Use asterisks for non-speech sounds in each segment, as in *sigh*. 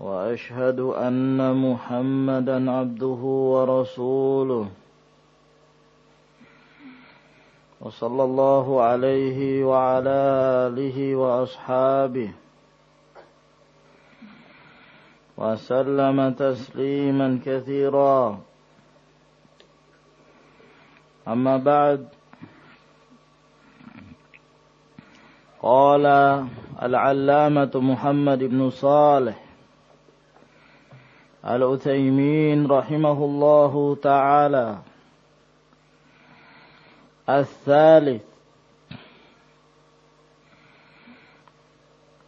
وأشهد أن محمدا عبده ورسوله. وصلى الله عليه وعلى آله وأصحابه. وسلم تسليما كثيرا. أما بعد قال العلامة محمد بن صالح العثيمين رحمه الله تعالى الثالث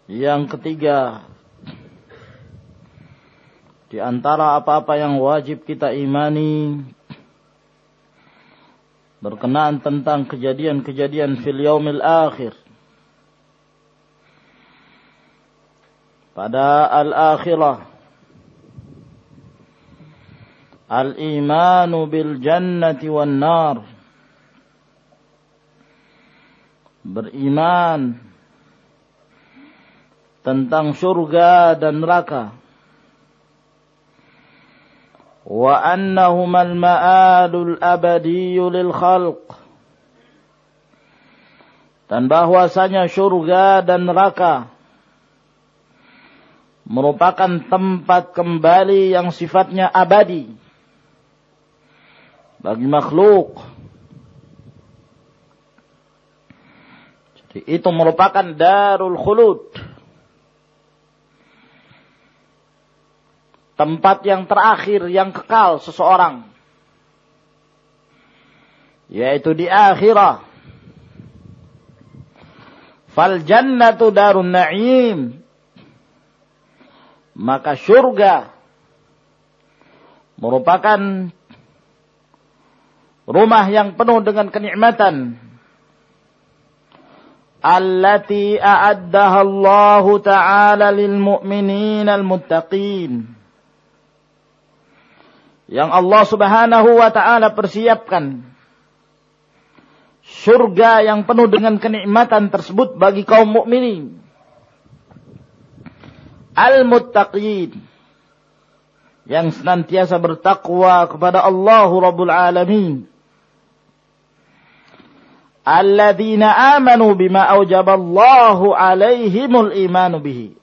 yang ketiga di antara apa-apa yang wajib kita imani berkenaan tentang kejadian-kejadian fil yaumil akhir pada al-akhirah Al-imanu bil jannati wan nar. Beriman tentang surga dan neraka. Wa annahuma al-ma'alul abadiyyu lil khalq. Dan bahwasanya surga dan neraka merupakan tempat kembali yang sifatnya abadi bagi makhluk. Jadi itu merupakan darul khulud. Tempat yang terakhir, yang kekal seseorang. Yaitu di akhirah. Fal jannatu darun na'im. Maka surga merupakan rumah yang penuh dengan kenikmatan. Allati a'addaha taala lil mu'minin al muttaqin. Yang Allah Subhanahu wa taala persiapkan. Surga yang penuh dengan kenikmatan tersebut bagi kaum mukminin. Al muttaqin yang senantiasa bertakwa kepada Allah Rabbul Alamin alladzina amanu bima aujaballahu alaihimul imanu bihi.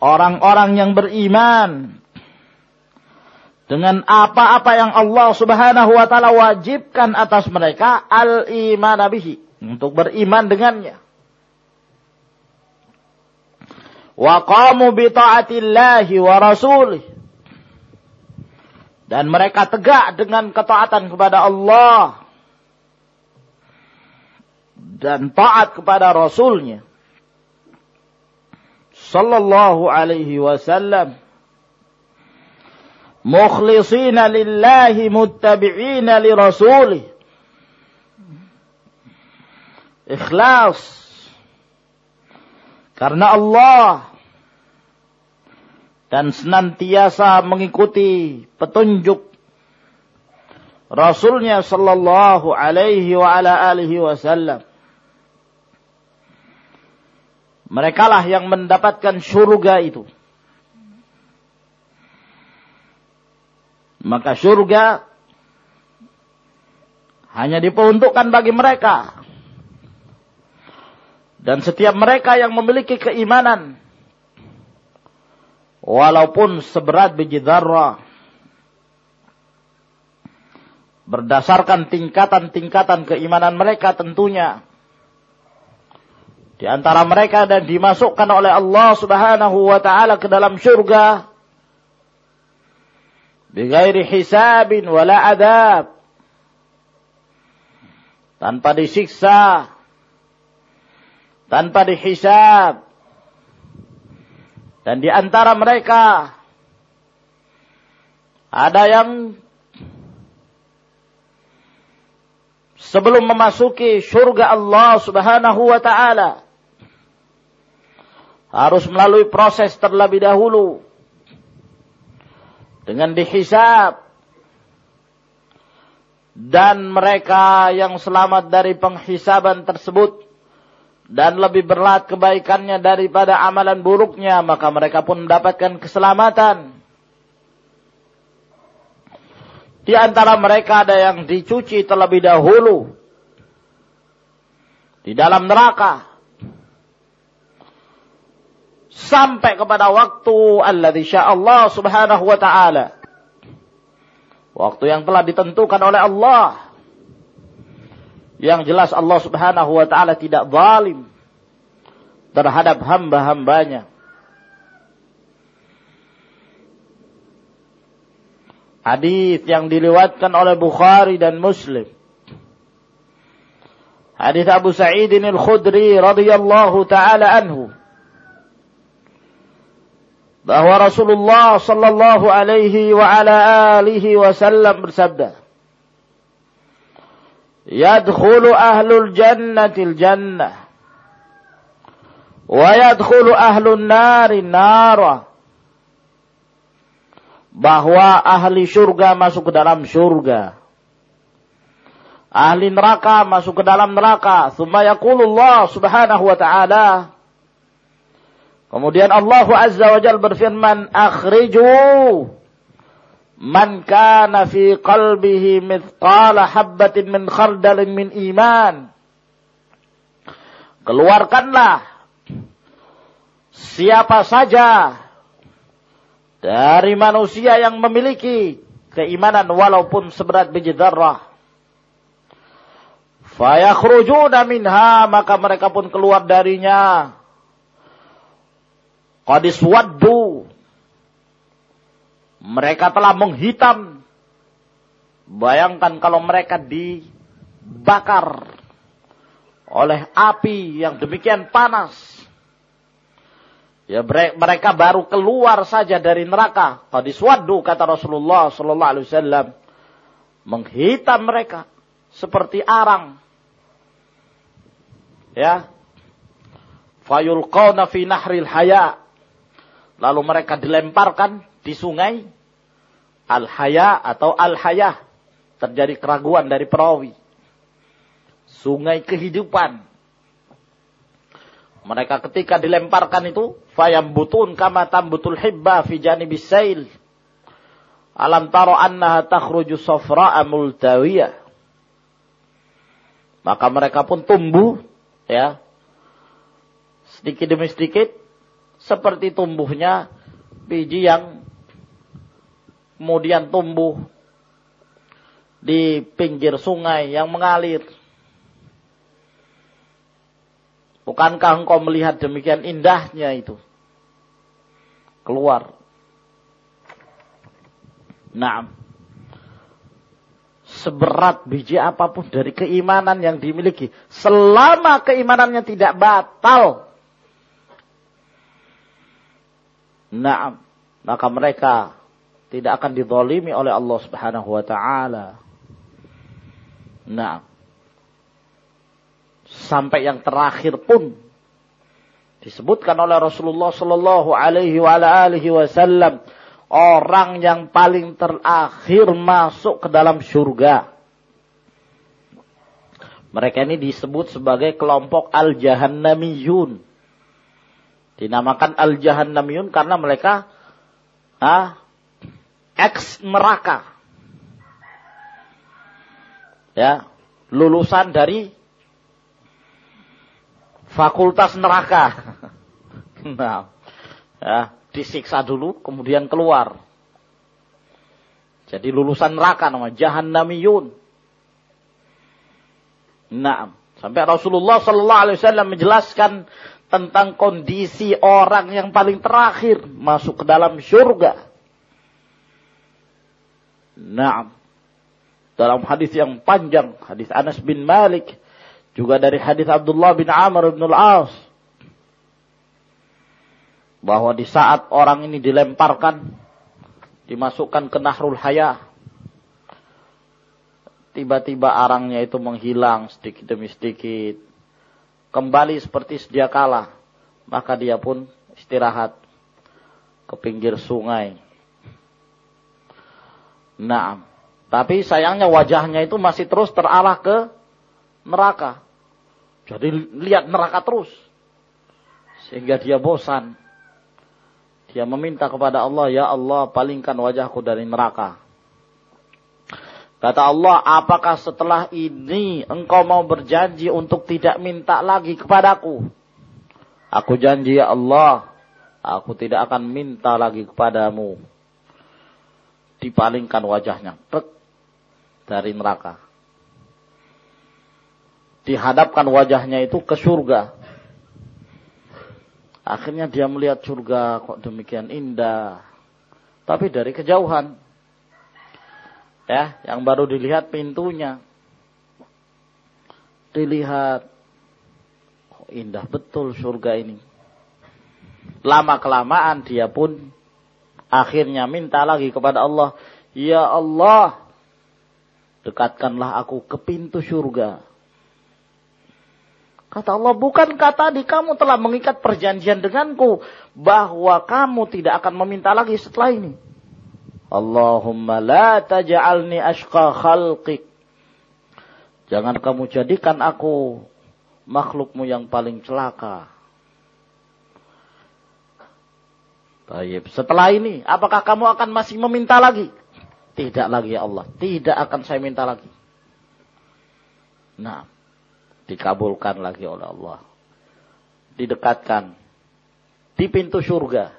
Orang-orang yang beriman dengan apa-apa yang Allah Subhanahu wa taala wajibkan atas mereka al-iman bihi, untuk beriman dengannya. Wa qamu bi ta'atillahi wa rasulih. Dan mereka tegak dengan ketaatan kepada Allah dan taat kepada Rasulnya. Sallallahu alaihi wasallam. Mukhlisina lillahi muttabi'ina li rasulih. Ikhlas. Karena Allah dan senantiasa mengikuti petunjuk Rasulnya sallallahu alaihi wa ala alihi wasallam. Mereka lah yang mendapatkan surga itu. Maka surga hanya diperuntukkan bagi mereka. Dan setiap mereka yang memiliki keimanan. Walaupun seberat biji darah. Berdasarkan tingkatan-tingkatan keimanan mereka tentunya di antara mereka dan dimasukkan oleh Allah Subhanahu wa taala ke dalam surga bighairi hisabin wala adab tanpa disiksa tanpa dihisab Dan di antara mereka ada yang sebelum memasuki surga Allah Subhanahu wa taala harus melalui proses terlebih dahulu dengan dihisab dan mereka yang selamat dari penghisaban tersebut dan lebih berat kebaikannya daripada amalan buruknya maka mereka pun mendapatkan keselamatan di antara mereka ada yang dicuci terlebih dahulu di dalam neraka sampai kepada waktu alladzi Allah Subhanahu wa taala. Waktu yang telah ditentukan oleh Allah. Yang jelas Allah Subhanahu wa taala tidak zalim terhadap hamba-hambanya. Hadis yang diriwayatkan oleh Bukhari dan Muslim. Hadis Abu Sa'id Al-Khudri radhiyallahu taala anhu bahwa Rasulullah sallallahu alaihi wa ala alihi wasallam bersabda Yadkhulu ahlul jannatil jannah wa yadkhulu ahlun nari nara bahwa ahli surga masuk ke dalam surga. Ahli neraka masuk ke dalam neraka. Thumma yaqulullah subhanahu wa ta'ala. Kemudian Allah Azza wa Jal berfirman, Akhriju man kana fi qalbihi mithqala habbatin min khardalin min iman. Keluarkanlah siapa saja dari manusia yang memiliki keimanan walaupun seberat biji darah. Fayakhrujuna minha maka mereka pun keluar darinya. Qadis waddu. Mereka telah menghitam. Bayangkan kalau mereka dibakar oleh api yang demikian panas Ya mereka baru keluar saja dari neraka. Tadi suatu kata Rasulullah sallallahu alaihi wasallam menghitam mereka seperti arang. Ya. Fayulqawna fi nahril haya. Lalu mereka dilemparkan di sungai al-haya atau al-hayah. Terjadi keraguan dari perawi. Sungai kehidupan mereka ketika dilemparkan itu, fayam butun kama tambutul hibba fi janibis sail. Alam taro annaha takhruju safra'a multawiyah. Maka mereka pun tumbuh, ya, sedikit demi sedikit, seperti tumbuhnya biji yang kemudian tumbuh di pinggir sungai yang mengalir. Bukankah engkau melihat demikian indahnya itu? Keluar. Nah, seberat biji apa pun dari keimanan yang dimiliki, selama keimanannya tidak batal, nah, maka mereka tidak akan didolimi oleh Allah Subhanahu wa taala. Nah, sampai yang terakhir pun disebutkan oleh Rasulullah Sallallahu Alaihi Wasallam orang yang paling terakhir masuk ke dalam surga. Mereka ini disebut sebagai kelompok al-jahannamiyun. Dinamakan al-jahannamiyun karena mereka ah, ex neraka. Ya, lulusan dari fakultas neraka. *laughs* nah, ya, disiksa dulu, kemudian keluar. Jadi lulusan neraka nama Jahannamiyun. Nah, sampai Rasulullah Sallallahu Alaihi Wasallam menjelaskan tentang kondisi orang yang paling terakhir masuk ke dalam surga. Nah, dalam hadis yang panjang, hadis Anas bin Malik juga dari hadis Abdullah bin Amr bin Al-As. bahwa di saat orang ini dilemparkan, dimasukkan ke nahrul hayah, tiba-tiba arangnya itu menghilang sedikit demi sedikit, kembali seperti sedia kala, maka dia pun istirahat ke pinggir sungai. Nah, tapi sayangnya wajahnya itu masih terus terarah ke neraka. Jadi lihat neraka terus. Sehingga dia bosan. Dia meminta kepada Allah, Ya Allah palingkan wajahku dari neraka. Kata Allah, apakah setelah ini engkau mau berjanji untuk tidak minta lagi kepadaku? Aku janji ya Allah, aku tidak akan minta lagi kepadamu. Dipalingkan wajahnya, Tek, dari neraka. Dihadapkan wajahnya itu ke surga. Akhirnya dia melihat surga kok demikian indah. Tapi dari kejauhan. Ya, yang baru dilihat pintunya. Dilihat. Kok indah betul surga ini. Lama kelamaan dia pun akhirnya minta lagi kepada Allah. Ya Allah, dekatkanlah aku ke pintu surga. Kata Allah, bukankah tadi kamu telah mengikat perjanjian denganku bahwa kamu tidak akan meminta lagi setelah ini? Allahumma la taj'alni ashqa khalqik. Jangan kamu jadikan aku makhlukmu yang paling celaka. Baik, setelah ini apakah kamu akan masih meminta lagi? Tidak lagi ya Allah, tidak akan saya minta lagi. Nah, dikabulkan lagi oleh Allah. Didekatkan di pintu surga.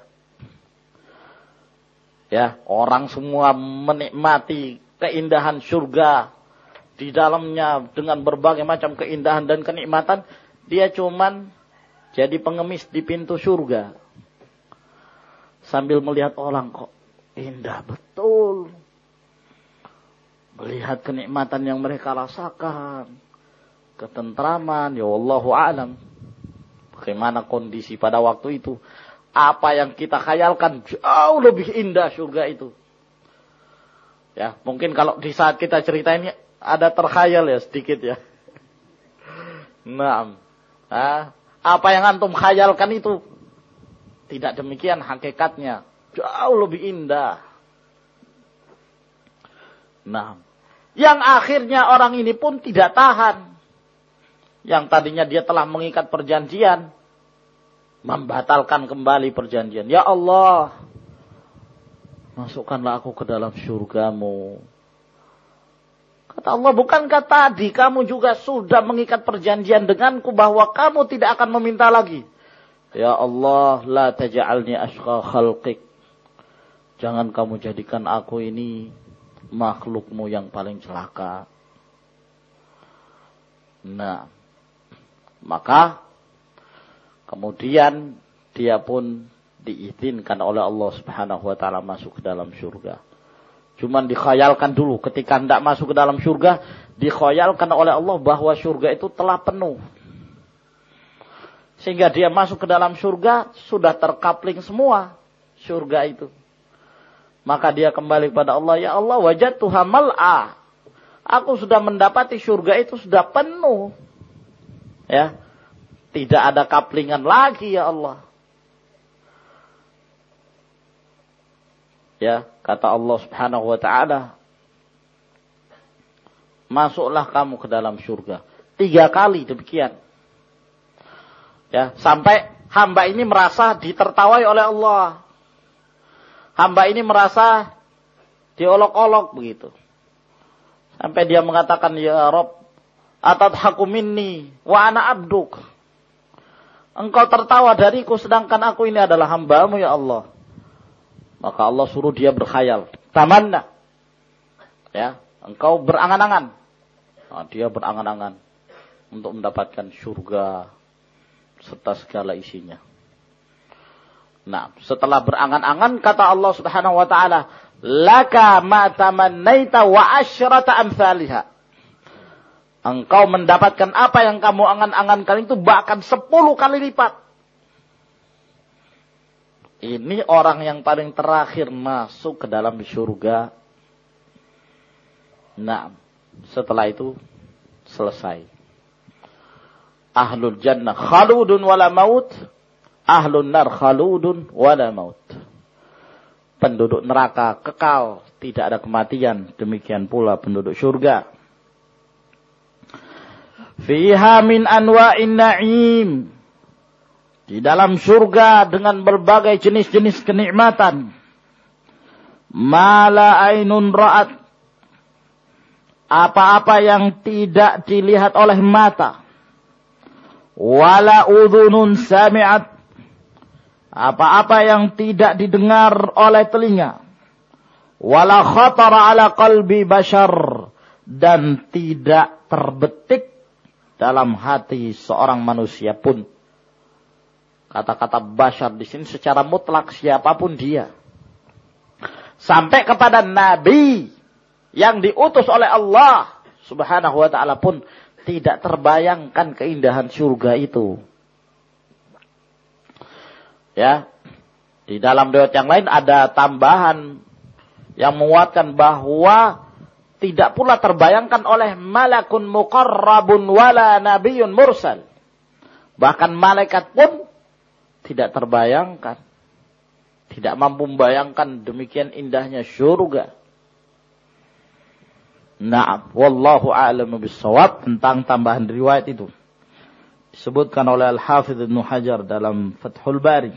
Ya, orang semua menikmati keindahan surga di dalamnya dengan berbagai macam keindahan dan kenikmatan, dia cuman jadi pengemis di pintu surga. Sambil melihat orang kok indah betul. Melihat kenikmatan yang mereka rasakan ketentraman, ya Allah alam. Bagaimana kondisi pada waktu itu? Apa yang kita khayalkan jauh lebih indah surga itu. Ya, mungkin kalau di saat kita cerita ini ada terkhayal ya sedikit ya. *laughs* Nah, apa yang antum khayalkan itu tidak demikian hakikatnya. Jauh lebih indah. Nah, yang akhirnya orang ini pun tidak tahan yang tadinya dia telah mengikat perjanjian, membatalkan kembali perjanjian. Ya Allah, masukkanlah aku ke dalam surgamu. Kata Allah, bukankah tadi kamu juga sudah mengikat perjanjian denganku bahwa kamu tidak akan meminta lagi? Ya Allah, la taj'alni ashqa khalqik. Jangan kamu jadikan aku ini makhlukmu yang paling celaka. Nah, maka kemudian dia pun diizinkan oleh Allah Subhanahu wa taala masuk ke dalam surga. Cuman dikhayalkan dulu ketika hendak masuk ke dalam surga, dikhayalkan oleh Allah bahwa surga itu telah penuh. Sehingga dia masuk ke dalam surga sudah terkapling semua surga itu. Maka dia kembali kepada Allah, ya Allah wajah Tuhan mal'ah. Aku sudah mendapati surga itu sudah penuh. Ya. Tidak ada kaplingan lagi ya Allah. Ya, kata Allah Subhanahu wa taala, masuklah kamu ke dalam surga. Tiga kali demikian. Ya, sampai hamba ini merasa ditertawai oleh Allah. Hamba ini merasa diolok-olok begitu. Sampai dia mengatakan, Ya Rob, atadhaku minni wa ana abduk. Engkau tertawa dariku sedangkan aku ini adalah hambamu ya Allah. Maka Allah suruh dia berkhayal. Tamanna. Ya, engkau berangan-angan. Nah, dia berangan-angan untuk mendapatkan surga serta segala isinya. Nah, setelah berangan-angan kata Allah Subhanahu wa taala, "Laka ma tamannaita wa asyrata amsalihha." engkau mendapatkan apa yang kamu angan-angankan itu bahkan sepuluh kali lipat. Ini orang yang paling terakhir masuk ke dalam surga. Nah, setelah itu selesai. Ahlul jannah khaludun wala maut. Ahlul nar khaludun wala maut. Penduduk neraka kekal, tidak ada kematian. Demikian pula penduduk surga. Fiha min anwa'in na'im. Di dalam surga dengan berbagai jenis-jenis kenikmatan. Mala ainun ra'at. Apa-apa yang tidak dilihat oleh mata. Wala udhunun sami'at. Apa-apa yang tidak didengar oleh telinga. Wala khatara ala qalbi bashar. Dan tidak terbetik dalam hati seorang manusia pun. Kata-kata bashar di sini secara mutlak siapa pun dia. Sampai kepada nabi yang diutus oleh Allah Subhanahu wa taala pun tidak terbayangkan keindahan surga itu. Ya. Di dalam riwayat yang lain ada tambahan yang menguatkan bahwa tidak pula terbayangkan oleh malakun muqarrabun wala nabiyun mursal. Bahkan malaikat pun tidak terbayangkan. Tidak mampu membayangkan demikian indahnya surga. Nah, wallahu a'lamu bissawab tentang tambahan riwayat itu. Disebutkan oleh Al-Hafidh Ibn Hajar dalam Fathul Bari.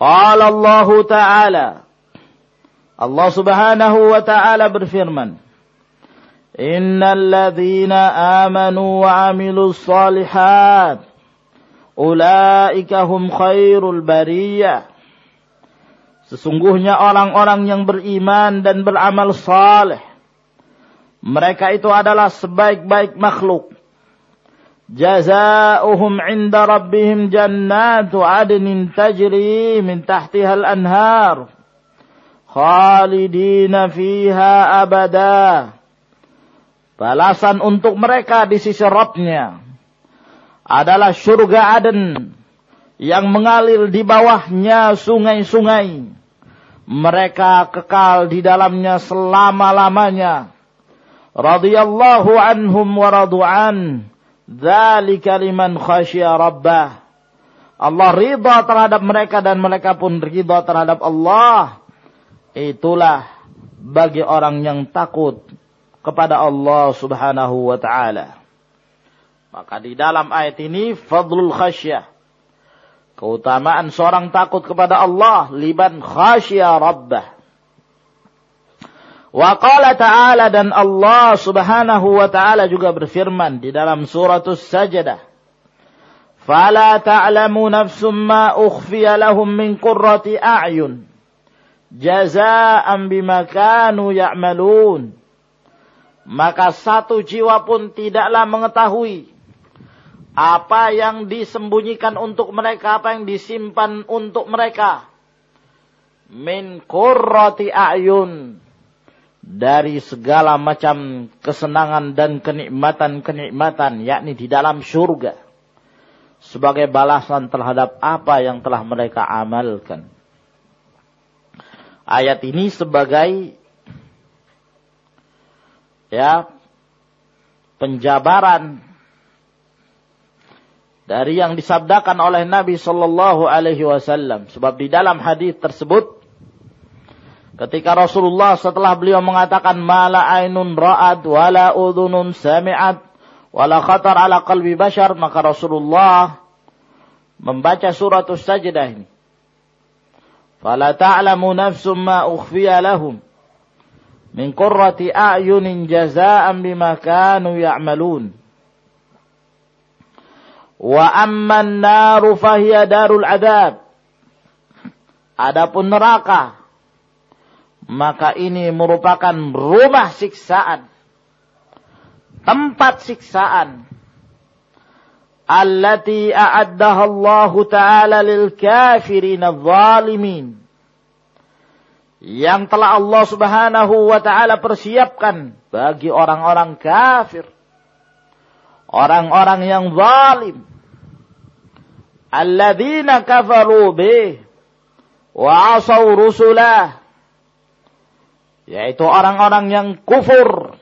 Qala Allah Ta'ala Allah Subhanahu wa taala berfirman, "Innal ladzina amanu wa 'amilus shalihat ulaika hum khairul bariyah." Sesungguhnya orang-orang yang beriman dan beramal saleh mereka itu adalah sebaik-baik makhluk. Jazaohum 'inda rabbihim jannatu 'adnin tajri min tahtiha al-anhar khalidina fiha abada. Balasan untuk mereka di sisi Rabbnya adalah surga Aden yang mengalir di bawahnya sungai-sungai. Mereka kekal di dalamnya selama-lamanya. Radiyallahu anhum wa radu'an. Dzalika liman khasya rabbah. Allah ridha terhadap mereka dan mereka pun ridha terhadap Allah itulah bagi orang yang takut kepada Allah Subhanahu wa taala. Maka di dalam ayat ini fadlul khasyah. Keutamaan seorang takut kepada Allah liban khasya rabbah. Wa qala ta'ala dan Allah Subhanahu wa taala juga berfirman di dalam surat As-Sajdah. Fala ta'lamu nafsum ma ukhfiya lahum min qurrati a'yun jazaan bima kanu ya'malun. Maka satu jiwa pun tidaklah mengetahui apa yang disembunyikan untuk mereka, apa yang disimpan untuk mereka. Min qurrati a'yun. Dari segala macam kesenangan dan kenikmatan-kenikmatan, yakni di dalam surga. Sebagai balasan terhadap apa yang telah mereka amalkan ayat ini sebagai ya penjabaran dari yang disabdakan oleh Nabi Shallallahu Alaihi Wasallam. Sebab di dalam hadis tersebut, ketika Rasulullah setelah beliau mengatakan mala ainun raad, wala udunun sami'at wala khatar ala qalbi bashar maka Rasulullah membaca surat Sajdah ini. Fala ta'lamu nafsum ma ukhfiya lahum min qurrati a'yunin jazaa'an bima kanu ya'malun. Wa amman naru fahiya darul adab. Adapun neraka, maka ini merupakan rumah siksaan. Tempat siksaan. Allati a'addaha Allah Ta'ala lil kafirin zalimin. Yang telah Allah subhanahu wa ta'ala persiapkan bagi orang-orang kafir orang-orang yang zalim. Alladzina kafaru bih wa asaw rusulah. Yaitu orang-orang yang kufur.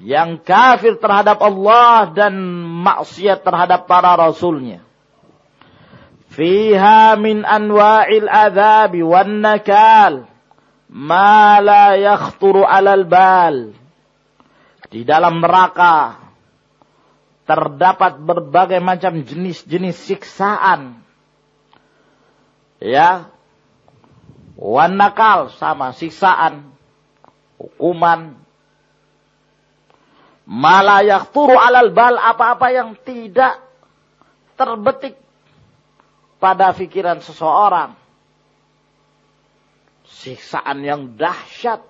Yang kafir terhadap Allah dan maksiat terhadap para rasulnya. Fiha min anwa'il adzabi wan nakal. Ma la yakhturu 'alal bal. Di dalam neraka terdapat berbagai macam jenis-jenis siksaan. Ya. Wan nakal sama siksaan hukuman. Malayak turu alal bal apa-apa yang tidak terbetik pada pikiran seseorang. Siksaan yang dahsyat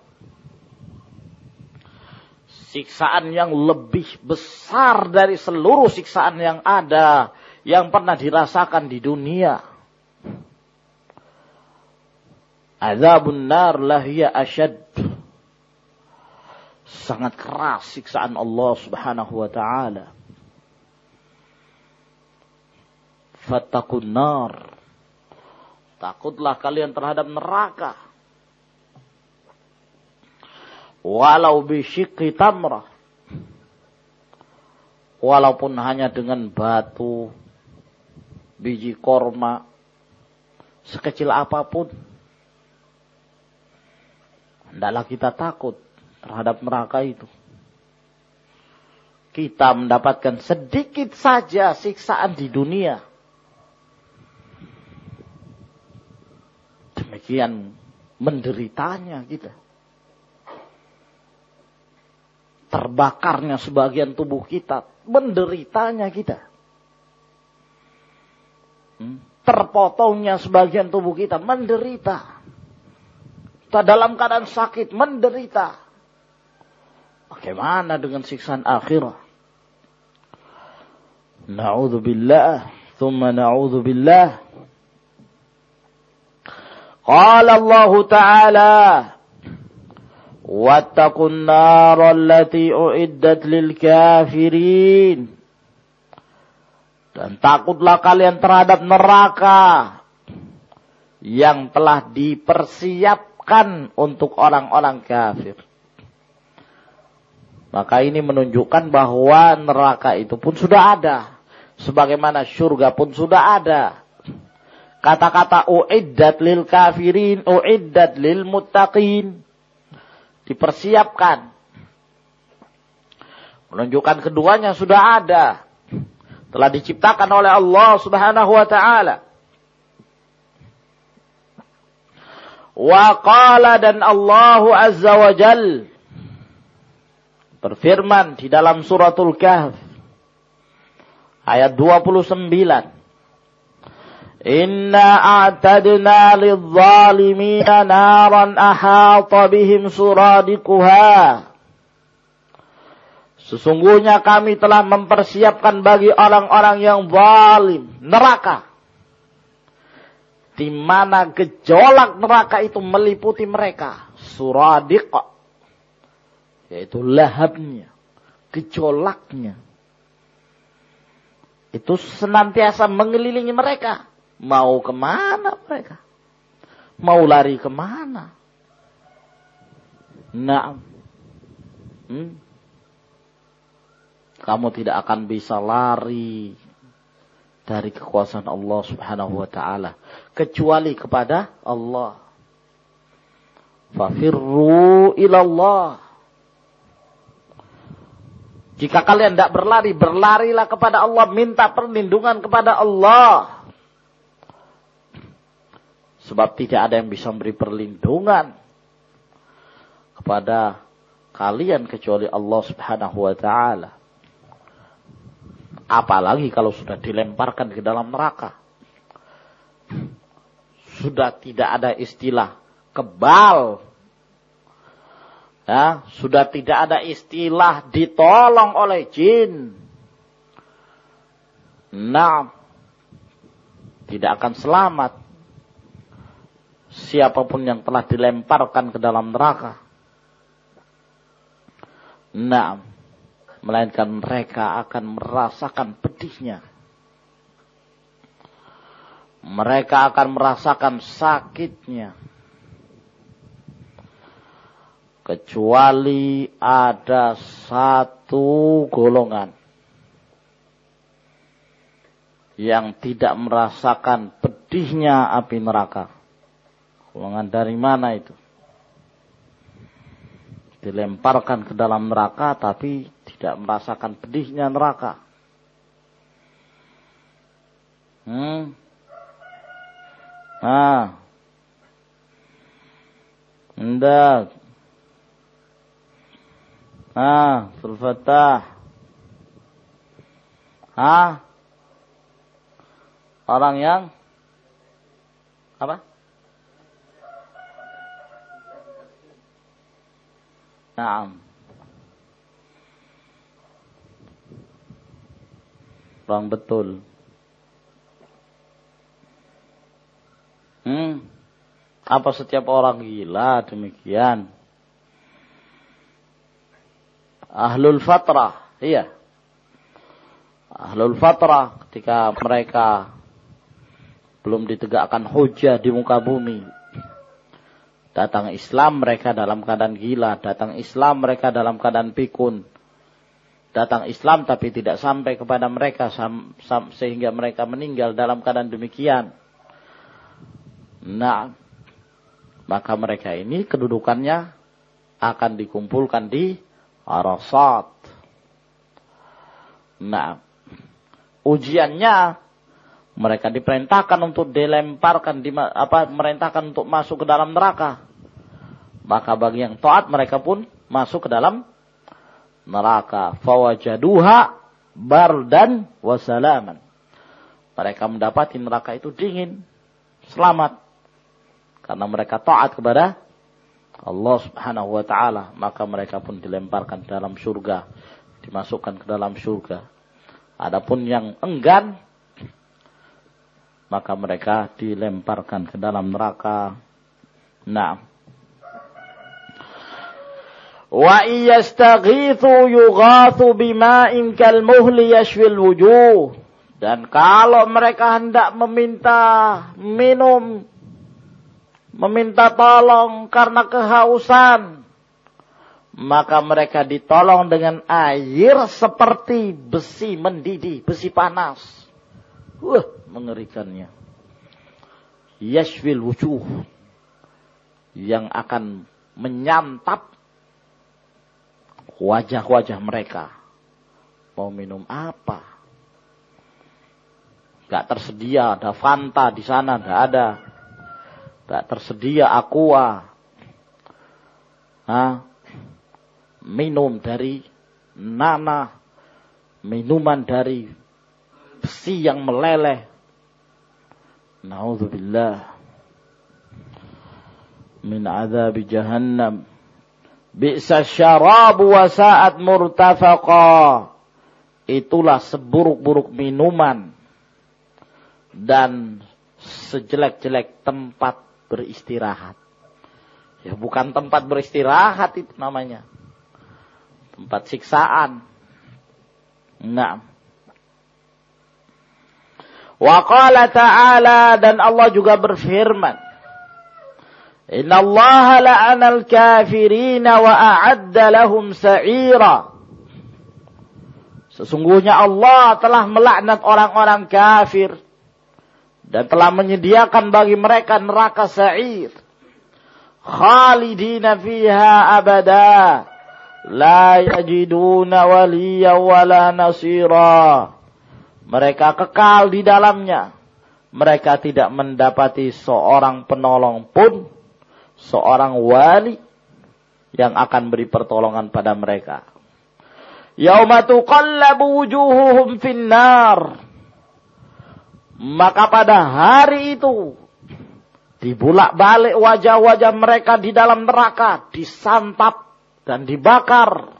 siksaan yang lebih besar dari seluruh siksaan yang ada yang pernah dirasakan di dunia Azabun nar lahia asyad. Sangat keras siksaan Allah subhanahu wa ta'ala. Fattakun nar. Takutlah kalian terhadap neraka. Walau bisyikhi tamrah. Walaupun hanya dengan batu, biji korma, sekecil apa pun Hendaklah kita takut terhadap neraka itu. Kita mendapatkan sedikit saja siksaan di dunia. Demikian menderitanya kita. Terbakarnya sebagian tubuh kita. Menderitanya kita. Hmm? Terpotongnya sebagian tubuh kita. Menderita kita dalam keadaan sakit, menderita. Bagaimana dengan siksaan akhirat? Na'udzubillah, thumma na'udzubillah. Qala Allah Ta'ala, واتقوا النار التي أعدت للكافرين dan takutlah kalian terhadap neraka yang telah dipersiap ditetapkan untuk orang-orang kafir. Maka ini menunjukkan bahwa neraka itu pun sudah ada. Sebagaimana surga pun sudah ada. Kata-kata uiddat lil kafirin, uiddat lil muttaqin. Dipersiapkan. Menunjukkan keduanya sudah ada. Telah diciptakan oleh Allah subhanahu wa ta'ala. Wa qala dan Allah Azza wa Jal berfirman di dalam suratul Kahf ayat 29 A'tadna lidh-dhalimina naran ahata bihim suradikuha Sesungguhnya kami telah mempersiapkan bagi orang-orang yang zalim neraka di mana gejolak neraka itu meliputi mereka. Suradiq. Yaitu lahabnya. Gejolaknya. Itu senantiasa mengelilingi mereka. Mau ke mana mereka? Mau lari ke mana? Nah. Hmm? Kamu tidak akan bisa lari dari kekuasaan Allah Subhanahu wa taala kecuali kepada Allah. Fafirru ilallah. Jika kalian tidak berlari, berlarilah kepada Allah, minta perlindungan kepada Allah. Sebab tidak ada yang bisa memberi perlindungan kepada kalian kecuali Allah Subhanahu wa taala. Apalagi kalau sudah dilemparkan ke dalam neraka. Sudah tidak ada istilah kebal. Ya, sudah tidak ada istilah ditolong oleh jin. Nah, tidak akan selamat siapa pun yang telah dilemparkan ke dalam neraka. Nah, melainkan mereka akan merasakan pedihnya. mereka akan merasakan sakitnya. Kecuali ada satu golongan yang tidak merasakan pedihnya api neraka. Golongan dari mana itu? Dilemparkan ke dalam neraka tapi tidak merasakan pedihnya neraka. Hmm. Ah. Hendak. Ah, Sulfatah. Ah. Orang yang apa? Naam. Orang betul. Hmm. Apa setiap orang gila demikian? Ahlul fatrah, iya. Ahlul fatrah ketika mereka belum ditegakkan hujah di muka bumi. Datang Islam mereka dalam keadaan gila, datang Islam mereka dalam keadaan pikun. Datang Islam tapi tidak sampai kepada mereka sehingga mereka meninggal dalam keadaan demikian. Nah, maka mereka ini kedudukannya akan dikumpulkan di Arasat. Nah, ujiannya mereka diperintahkan untuk dilemparkan di apa merintahkan untuk masuk ke dalam neraka. Maka bagi yang taat mereka pun masuk ke dalam neraka. Fawajaduha bardan wasalaman. Mereka mendapati neraka itu dingin, selamat karena mereka taat kepada Allah Subhanahu wa taala, maka mereka pun dilemparkan ke dalam surga, dimasukkan ke dalam surga. Adapun yang enggan maka mereka dilemparkan ke dalam neraka. Nah. Wa iyastaghithu yughathu bima'in kalmuhli yashwil wujuh. Dan kalau mereka hendak meminta minum meminta tolong karena kehausan, maka mereka ditolong dengan air seperti besi mendidih, besi panas. Wah, mengerikannya. Yashwil wujuh yang akan menyantap wajah-wajah mereka. Mau minum apa? Gak tersedia, ada Fanta di sana, gak ada. Tak tersedia aqua. Hah? Minum dari nanah. Minuman dari besi yang meleleh. Na'udzubillah. Min azab jahannam. Bi'sa syarabu wa sa'at murtafaqa. Itulah seburuk-buruk minuman. Dan sejelek-jelek tempat beristirahat. Ya bukan tempat beristirahat itu namanya. Tempat siksaan. Nah. Wa qala ta'ala dan Allah juga berfirman. Inna Allah la'ana al-kafirina wa a'adda lahum sa'ira. Sesungguhnya Allah telah melaknat orang-orang kafir dan telah menyediakan bagi mereka neraka sa'ir khalidina fiha abada la yajiduna waliya wala nasira mereka kekal di dalamnya. Mereka tidak mendapati seorang penolong pun seorang wali yang akan beri pertolongan pada mereka. Yauma tuqallabu wujuhuhum finnar. Maka pada hari itu dibulak balik wajah-wajah mereka di dalam neraka, disantap dan dibakar.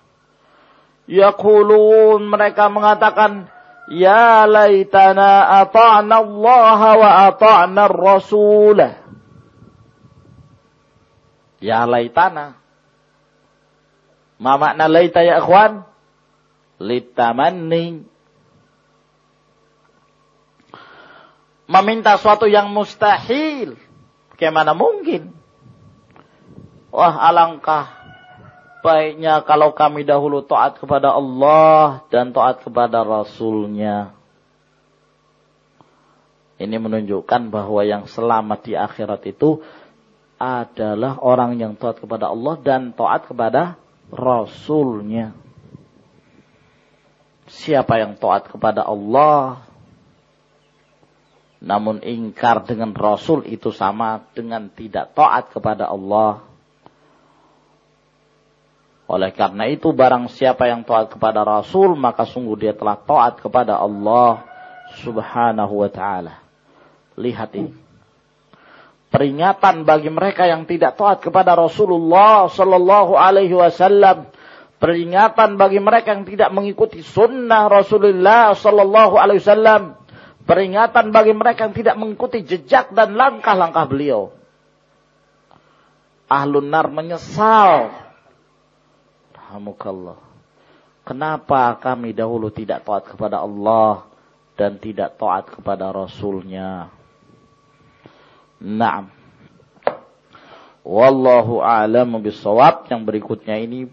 Yaqulun mereka mengatakan, Ya laitana ata'na Allah wa ata'na Rasul. Ya laitana. Ma makna laita ya ikhwan? Litamanni meminta suatu yang mustahil. Bagaimana mungkin? Wah alangkah baiknya kalau kami dahulu taat kepada Allah dan taat kepada Rasulnya. Ini menunjukkan bahwa yang selamat di akhirat itu adalah orang yang taat kepada Allah dan taat kepada Rasulnya. Siapa yang taat kepada Allah namun ingkar dengan Rasul itu sama dengan tidak taat kepada Allah. Oleh karena itu barang siapa yang taat kepada Rasul maka sungguh dia telah taat kepada Allah subhanahu wa ta'ala. Lihat ini. Peringatan bagi mereka yang tidak taat kepada Rasulullah sallallahu alaihi wasallam. Peringatan bagi mereka yang tidak mengikuti sunnah Rasulullah sallallahu alaihi wasallam. Peringatan bagi mereka yang tidak mengikuti jejak dan langkah-langkah beliau. Ahlun nar menyesal. Rahmukallah. Kenapa kami dahulu tidak taat kepada Allah dan tidak taat kepada Rasulnya? Naam. Wallahu a'lamu bisawab. Yang berikutnya ini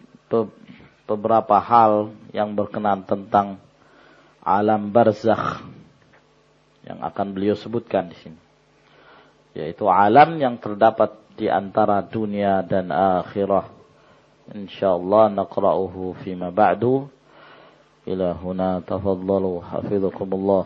beberapa hal yang berkenan tentang alam barzakh yang akan beliau sebutkan di sini. Yaitu alam yang terdapat di antara dunia dan akhirah. إن شاء الله نقرأه فيما بعد. إلى هنا تفضلوا. حفظكم الله.